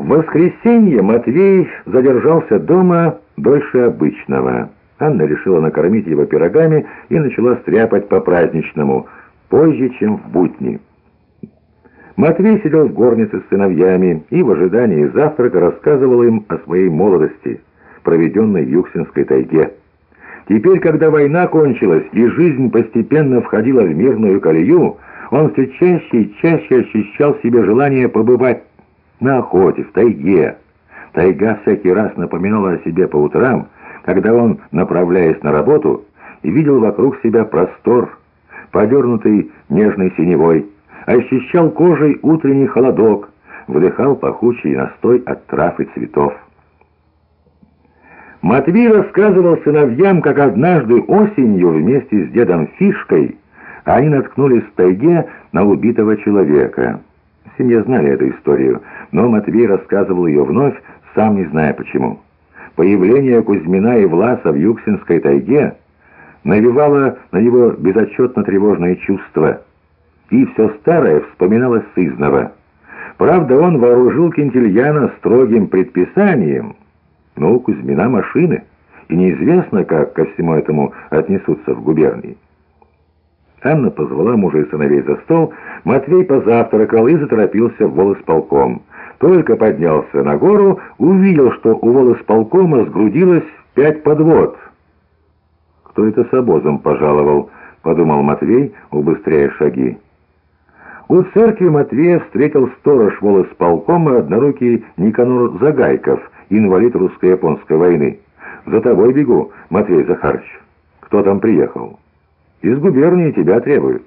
В воскресенье Матвей задержался дома дольше обычного. Анна решила накормить его пирогами и начала стряпать по-праздничному, позже, чем в будни. Матвей сидел в горнице с сыновьями и в ожидании завтрака рассказывал им о своей молодости, проведенной в Юксинской тайге. Теперь, когда война кончилась и жизнь постепенно входила в мирную колею, он все чаще и чаще ощущал себе желание побывать на охоте, в тайге. Тайга всякий раз напоминала о себе по утрам, когда он, направляясь на работу, видел вокруг себя простор, подернутый нежной синевой, ощущал кожей утренний холодок, вдыхал пахучий настой от трав и цветов. Матвей рассказывал сыновьям, как однажды осенью вместе с дедом Фишкой они наткнулись в тайге на убитого человека. Семья знали эту историю, но Матвей рассказывал ее вновь, сам не зная почему. Появление Кузьмина и Власа в Юксинской тайге навевало на него безотчетно тревожное чувство, и все старое вспоминалось сызново. Правда, он вооружил Кентильяна строгим предписанием, но у Кузьмина машины, и неизвестно, как ко всему этому отнесутся в губернии. Анна позвала мужа и сыновей за стол, Матвей позавтракал и заторопился в волосполком. Только поднялся на гору, увидел, что у волосполкома сгрудилось пять подвод. «Кто это с обозом пожаловал?» — подумал Матвей, убыстряя шаги. У церкви Матвея встретил сторож волосполкома однорукий Никанор Загайков, инвалид русско-японской войны. «За тобой бегу, Матвей Захарович. Кто там приехал?» Из губернии тебя требуют».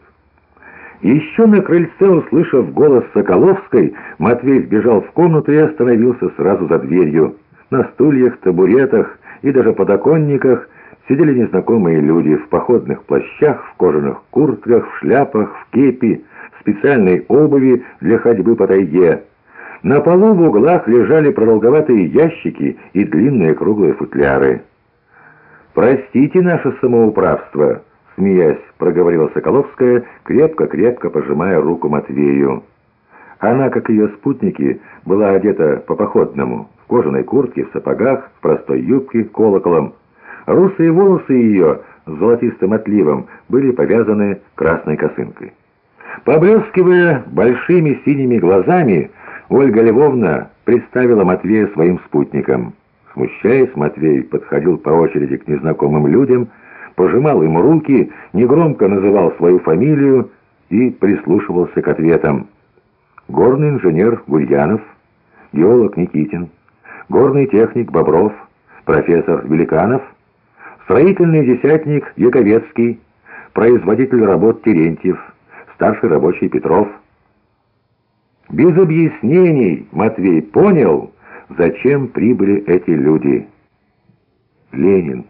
Еще на крыльце, услышав голос Соколовской, Матвей сбежал в комнату и остановился сразу за дверью. На стульях, табуретах и даже подоконниках сидели незнакомые люди в походных плащах, в кожаных куртках, в шляпах, в кепи, в специальной обуви для ходьбы по тайге. На полу в углах лежали продолговатые ящики и длинные круглые футляры. «Простите наше самоуправство», смеясь, проговорила Соколовская, крепко-крепко пожимая руку Матвею. Она, как ее спутники, была одета по-походному, в кожаной куртке, в сапогах, в простой юбке, колоколом. Русые волосы ее с золотистым отливом были повязаны красной косынкой. Поблескивая большими синими глазами, Ольга Львовна представила Матвея своим спутникам. Смущаясь, Матвей подходил по очереди к незнакомым людям, пожимал им руки, негромко называл свою фамилию и прислушивался к ответам. Горный инженер Гульянов, геолог Никитин, горный техник Бобров, профессор Великанов, строительный десятник Яковецкий, производитель работ Терентьев, старший рабочий Петров. Без объяснений Матвей понял, зачем прибыли эти люди. Ленин.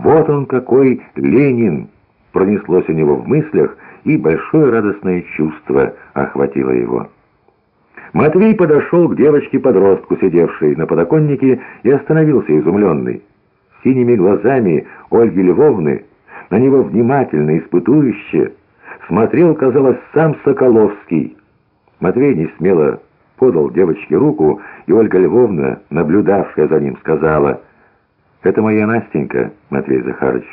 «Вот он какой Ленин!» Пронеслось у него в мыслях, и большое радостное чувство охватило его. Матвей подошел к девочке-подростку, сидевшей на подоконнике, и остановился изумленный. Синими глазами Ольги Львовны на него внимательно, испытующе смотрел, казалось, сам Соколовский. Матвей не смело подал девочке руку, и Ольга Львовна, наблюдавшая за ним, сказала — это моя Настенька, Матвей Захарович.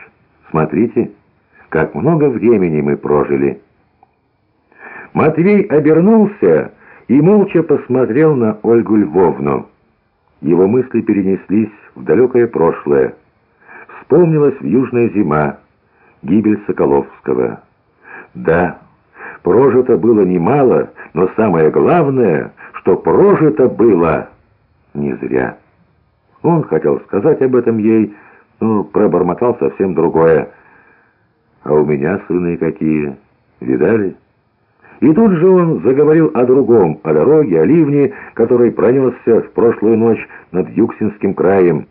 Смотрите, как много времени мы прожили. Матвей обернулся и молча посмотрел на Ольгу Львовну. Его мысли перенеслись в далекое прошлое. Вспомнилась южная зима, гибель Соколовского. Да, прожито было немало, но самое главное, что прожито было не зря. Он хотел сказать об этом ей, но пробормотал совсем другое. «А у меня сыны какие, видали?» И тут же он заговорил о другом, о дороге, о ливне, который пронесся в прошлую ночь над Юксинским краем.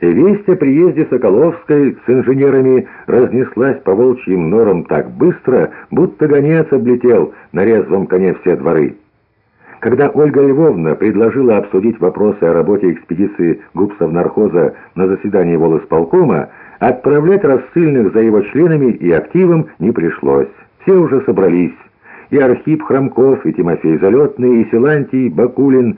Весть о приезде Соколовской с инженерами разнеслась по волчьим норам так быстро, будто гонец облетел на резвом коне все дворы. Когда Ольга Львовна предложила обсудить вопросы о работе экспедиции губсов нархоза на заседании волосполкома, отправлять рассыльных за его членами и активом не пришлось. Все уже собрались, и Архип Хромков, и Тимофей Залетный, и Силантий Бакулин,